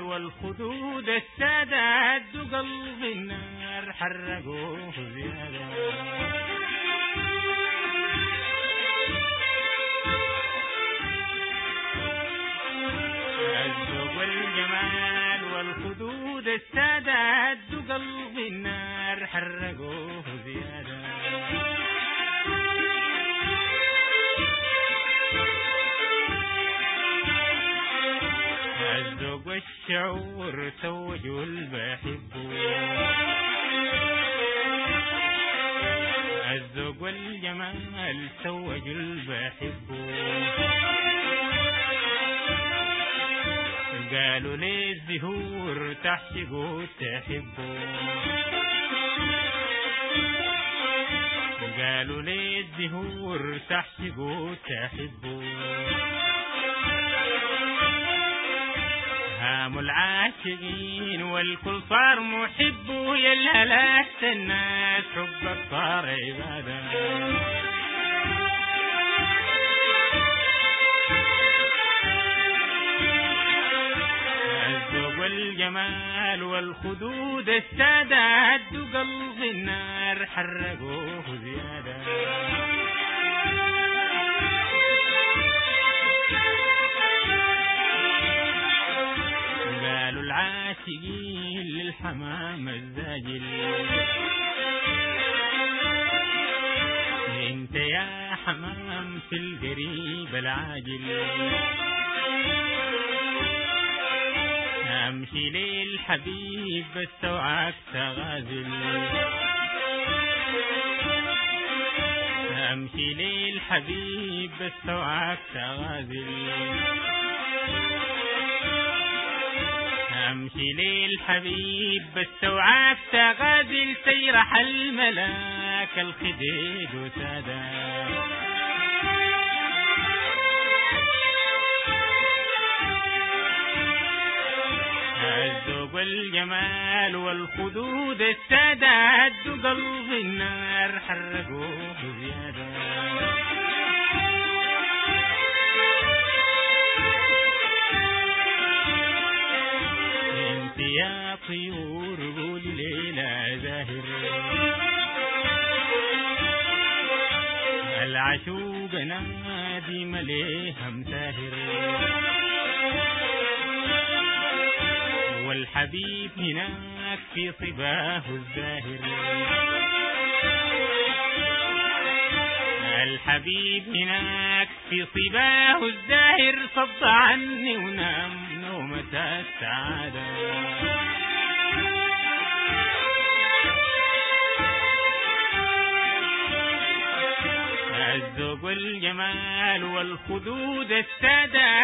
والخدود السادة هدوا قلب النار حرقوه زيادة. الذوق والجمال والخدود السادة هدوا قلب النار حرقوه زيادة. الذوق والشعور توجوا البحبه الذوق والجمال توجوا البحبه قالوا لي الزهور تحشقوا تحبوا قالوا لي الزهور تحشقوا تحبوا هام العاشقين والكل صار محب يا الهلاك الناس حبك صار الذوق والجمال والخدود السادة هدوا قلب النار حرقوه زيادة. العاشقين للحمام الزاجل انت يا حمام في القريب العاجل. امشي للحبيب بس اوعاك تغازل. امشي للحبيب بس اوعاك تغازل. امشي للحبيب بس اوعاك تغازل سيرح الملاك الخديد وسادات الذوق والجمال والخدود السادة هدوا قلب النار حرقوه زيادة. يا طيور قولي ليلى زاهر. العشوق نادي مليها مساهر والحبيب هناك في صباه الزاهر. الحبيب هناك في صباه الزاهر صد عني نومة السعادة الذوق والجمال والخدود السادة.